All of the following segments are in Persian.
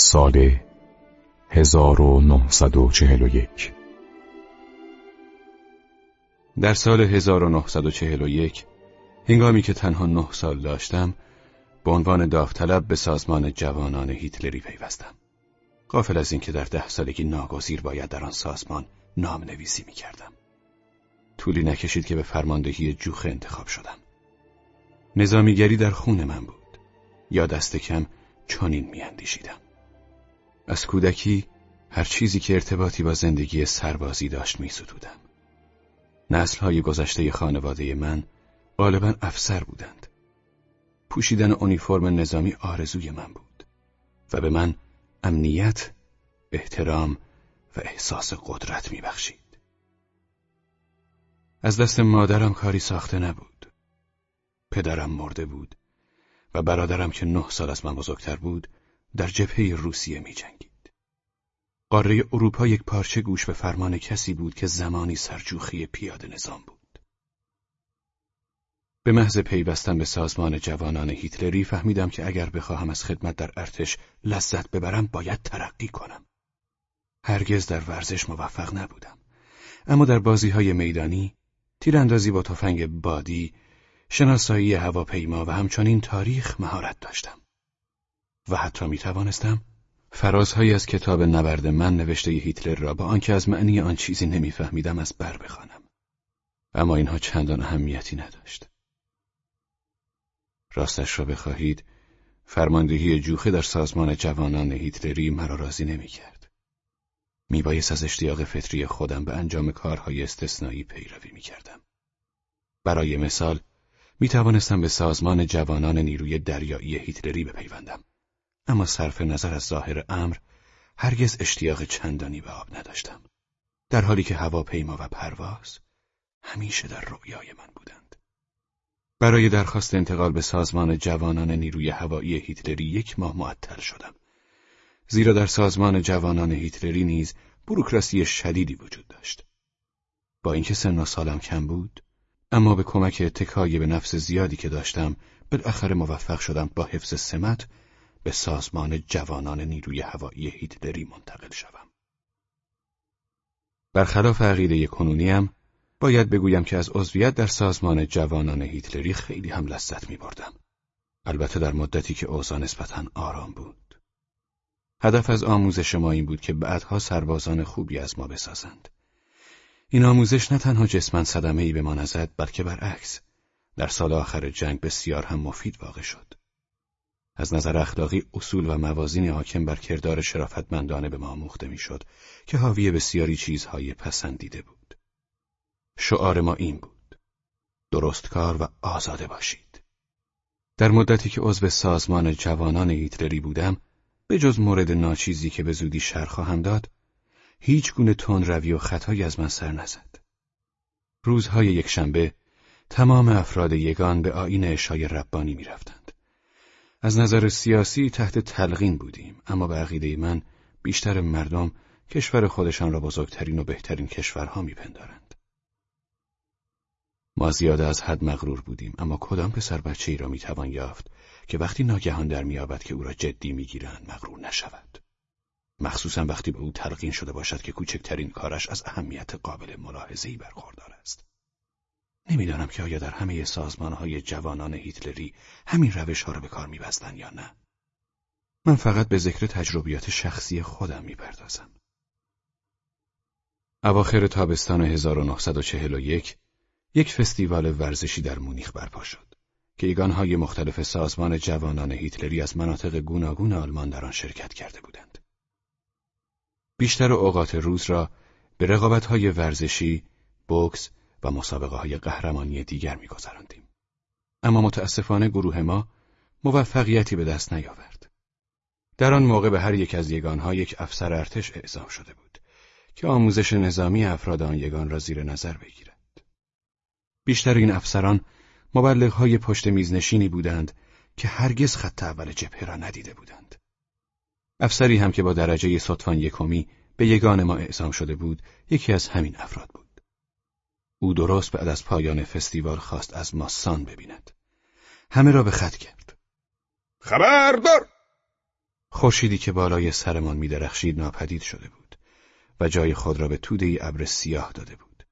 سال 1941 در سال 1941 هنگامی که تنها نه سال داشتم به عنوان داوطلب به سازمان جوانان هیتلری پیوستم قافل از اینکه در ده سالگی ناگزیر باید در آن سازمان نام نویسی می کردم. طولی نکشید که به فرماندهی جوخه انتخاب شدم. نظامیگری در خون من بود. یا دست کم چنین میاندیشیدم. از کودکی هر چیزی که ارتباطی با زندگی سربازی داشت می ستودم. های گذشته خانواده من غالبا افسر بودند. پوشیدن اونیفرم نظامی آرزوی من بود و به من امنیت، احترام و احساس قدرت میبخشید. از دست مادرم کاری ساخته نبود. پدرم مرده بود و برادرم که نه سال از من بزرگتر بود در جبهه روسیه می جنگید. قاره اروپا یک پارچه گوش به فرمان کسی بود که زمانی سرجوخی پیاده نظام بود. به محض پیوستن به سازمان جوانان هیتلری فهمیدم که اگر بخواهم از خدمت در ارتش لذت ببرم باید ترقی کنم. هرگز در ورزش موفق نبودم. اما در بازی های میدانی، تیراندازی با تفنگ بادی، شناسایی هواپیما و همچنین تاریخ مهارت داشتم. و حتی می توانستم فرازهایی از کتاب نبرد من نوشته هیتلر را با آنکه از معنی آن چیزی نمیفهمیدم از بر بخوانم. اما اینها چندان اهمیتی نداشت. راستش را بخواهید فرماندهی جوخه در سازمان جوانان هیتلری مرا راضی نمی‌کرد. میبایست از اشتیاق فطری خودم به انجام کارهای استثنایی پیروی می‌کردم. برای مثال می توانستم به سازمان جوانان نیروی دریایی هیتلری بپیوندم. اما صرف نظر از ظاهر امر هرگز اشتیاق چندانی به آب نداشتم. در حالی که هواپیما و پرواز همیشه در رویای من بودند. برای درخواست انتقال به سازمان جوانان نیروی هوایی هیتلری یک ماه معطل شدم. زیرا در سازمان جوانان هیتلری نیز بروکراسی شدیدی وجود داشت. با اینکه سن و سالم کم بود، اما به کمک اتکای به نفس زیادی که داشتم، بالاخره موفق شدم با حفظ سمت به سازمان جوانان نیروی هوایی هیتلری منتقل شوم. برخلاف عقیده کنونیم، باید بگویم که از عضویت در سازمان جوانان هیتلری خیلی هم لذت می بردم. البته در مدتی که اوضاع نسبتا آرام بود. هدف از آموزش ما این بود که بعدها سربازان خوبی از ما بسازند. این آموزش نه تنها جسمن صدمه ای به ما نزد بلکه برعکس در سال آخر جنگ بسیار هم مفید واقع شد. از نظر اخلاقی اصول و موازین حاکم بر کردار شرافتمندانه به ما آموخته می‌شد که حاوی بسیاری چیزهای پسندیده بود. شعار ما این بود. درست کار و آزاده باشید. در مدتی که عضو سازمان جوانان هیتلری بودم به جز مورد ناچیزی که به زودی شر خواهم داد هیچ گونه تون روی و خطایی از من سر نزد. روزهای یکشنبه تمام افراد یگان به آین اشای ربانی می‌رفتند. از نظر سیاسی تحت تلقین بودیم. اما به عقیده من بیشتر مردم کشور خودشان را بزرگترین و بهترین کشورها میپندارند. ما زیاده از حد مغرور بودیم اما کدام پسر بچه ای را می‌توان یافت که وقتی ناگهان در میابد که او را جدی می‌گیرند مغرور نشود؟ مخصوصا وقتی به او تلقین شده باشد که کوچکترین کارش از اهمیت قابل ملاحظه‌ای برخوردار است. نمی‌دانم که آیا در همه سازمانهای جوانان هیتلری همین روش ها را به کار میبستند یا نه من فقط به ذکر تجربیات شخصی خودم می‌پردازم اواخر تابستان 1941 یک فستیوال ورزشی در مونیخ برپا شد که ایگانهای مختلف سازمان جوانان هیتلری از مناطق گوناگون آلمان در آن شرکت کرده بودند. بیشتر اوقات روز را به رقابت‌های ورزشی، بوکس و مسابقه های قهرمانی دیگر میگذراندیم. اما متاسفانه گروه ما موفقیتی به دست نیاورد. در آن موقع به هر یک از یگانها یک افسر ارتش اعزام شده بود که آموزش نظامی افراد آن یگان را زیر نظر بگیرد. بیشتر این افسران مبلغهای پشت میزنشینی بودند که هرگز خط اول جبهه را ندیده بودند. افسری هم که با درجه سطفان یکمی به یگان ما اعزام شده بود یکی از همین افراد بود. او درست بعد از پایان فستیوال خواست از ما سان ببیند. همه را به خط کرد. خبردار! خورشیدی که بالای سرمان میدرخشید ناپدید شده بود و جای خود را به توده ای ابر سیاه داده بود.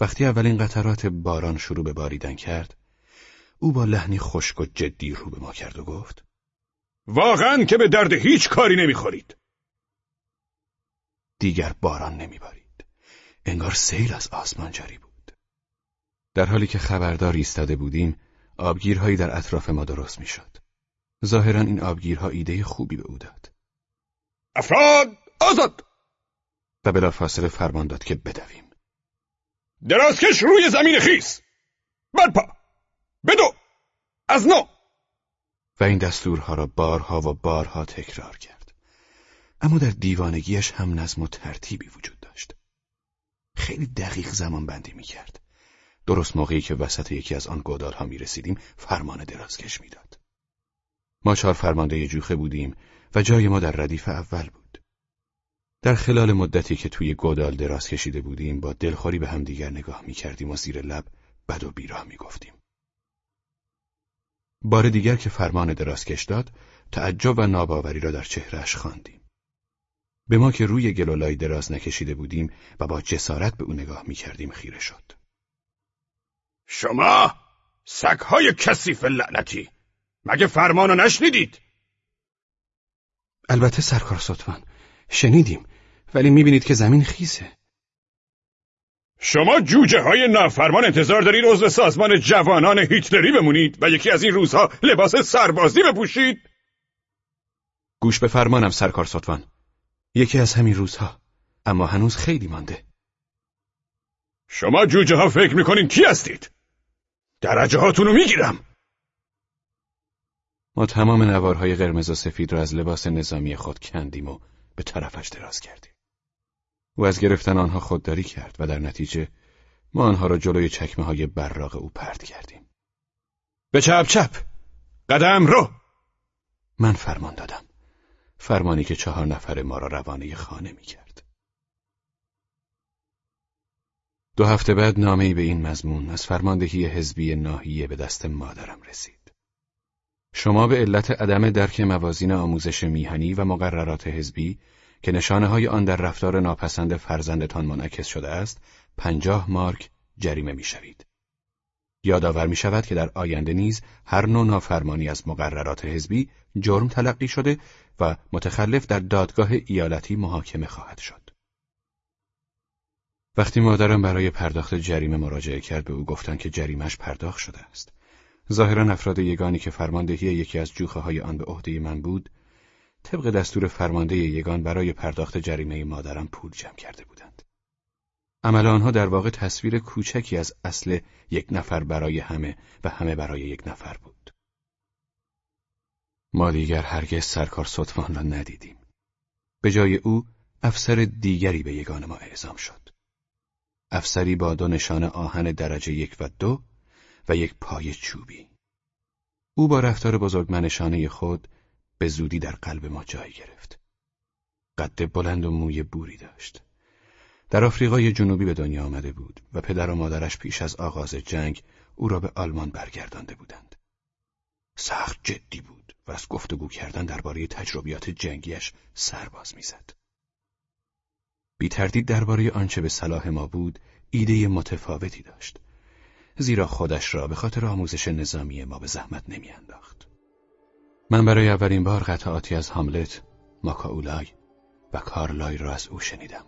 وقتی اولین قطرات باران شروع به باریدن کرد، او با لحنی خشک و جدی رو به ما کرد و گفت واقعا که به درد هیچ کاری نمی‌خورید. دیگر باران نمیبارید. انگار سیل از آسمان جاری بود. در حالی که خبردار ایستاده بودیم، آبگیرهایی در اطراف ما درست می‌شد. ظاهرا این آبگیرها ایده خوبی به او داد. افراد آزاد! و بلافاصله فرمان داد که بدویم. درازکش روی زمین خیس! برپا! بدو! از نو! و این دستورها را بارها و بارها تکرار کرد. اما در دیوانگیش هم نظم و ترتیبی وجود داشت. خیلی دقیق زمان بندی می کرد. درست موقعی که وسط یکی از آن گودالها می رسیدیم فرمان درازکش می‌داد. ما چهار فرمانده جوخه بودیم و جای ما در ردیف اول بود. در خلال مدتی که توی گودال دراز کشیده بودیم با دلخوری به همدیگر نگاه می کردیم و زیر لب بد و بیراه می گفتیم. بار دیگر که فرمان درازکش داد تعجب و ناباوری را در چهرهش خواندیم. به ما که روی گلولای دراز نکشیده بودیم و با جسارت به او نگاه می کردیم خیره شد. شما سگهای کثیف لعنتی مگه فرمانو نشنیدید؟ البته سرکار سطفان شنیدیم ولی می‌بینید که زمین خیسه شما جوجه های نافرمان انتظار دارید عضو سازمان جوانان هیتلری بمونید و یکی از این روزها لباس سربازی بپوشید؟ گوش به فرمانم سرکار سطفان یکی از همین روزها اما هنوز خیلی مانده شما جوجه ها فکر می‌کنین کی هستید؟ درجه هاتونو می‌گیرم ما تمام نوارهای قرمز و سفید را از لباس نظامی خود کندیم و به طرفش دراز کردیم. او از گرفتن آنها خودداری کرد و در نتیجه ما آنها را جلوی چکمه های براغ او پرت کردیم. به چپ چپ! قدم رو! من فرمان دادم. فرمانی که چهار نفر ما را روانه خانه می کرد. دو هفته بعد نامه‌ای به این مضمون از فرماندهی حزبی ناحیه به دست مادرم رسید. شما به علت عدم درک موازین آموزش میهنی و مقررات حزبی که نشانه های آن در رفتار ناپسند فرزندتان منعکس شده است، پنجاه مارک جریمه می شوید. یادآور می شود که در آینده نیز هر نوع نافرمانی از مقررات حزبی جرم تلقی شده و متخلف در دادگاه ایالتی محاکمه خواهد شد. وقتی مادرم برای پرداخت جریمه مراجعه کرد به او گفتند که جریمش پرداخت شده است. ظاهرا افراد یگانی که فرماندهی یکی از جوخه های آن به عهده من بود طبق دستور فرمانده یگان برای پرداخت جریمه مادرم پول جمع کرده بودند. عمل آنها در واقع تصویر کوچکی از اصل یک نفر برای همه و همه برای یک نفر بود. ما دیگر هرگز سرکار صدفان را ندیدیم. به جای او افسر دیگری به یگان ما اعزام شد. افسری با دو نشان آهن درجه یک و دو و یک پای چوبی. او با رفتار بزرگمنشانه خود به زودی در قلب ما جای گرفت. قد بلند و موی بوری داشت. در آفریقای جنوبی به دنیا آمده بود و پدر و مادرش پیش از آغاز جنگ او را به آلمان برگردانده بودند. سخت جدی بود و از گفتگو کردن درباره تجربیات جنگیش سرباز می‌زد. بی تردید درباره آنچه به صلاح ما بود ایده متفاوتی داشت. زیرا خودش را به خاطر آموزش نظامی ما به زحمت نمیانداخت. من برای اولین بار قطعاتی از هاملت، ماکاولای و کارلای را از او شنیدم.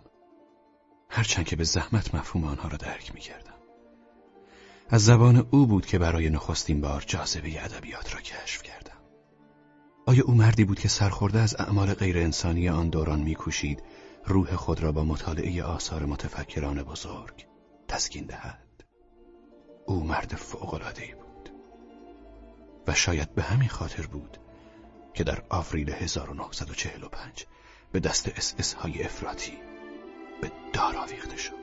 هرچند که به زحمت مفهوم آنها را درک می کردم. از زبان او بود که برای نخستین بار جاذبه ادبیات را کشف کردم. آیا او مردی بود که سرخورده از اعمال غیرانسانی آن دوران میکوشید روح خود را با مطالعه آثار متفکران بزرگ تسکین دهد؟ او مرد فوق‌العاده‌ای بود و شاید به همین خاطر بود که در آوریل 1945 به دست اس اس های افراطی به دار آویخته شد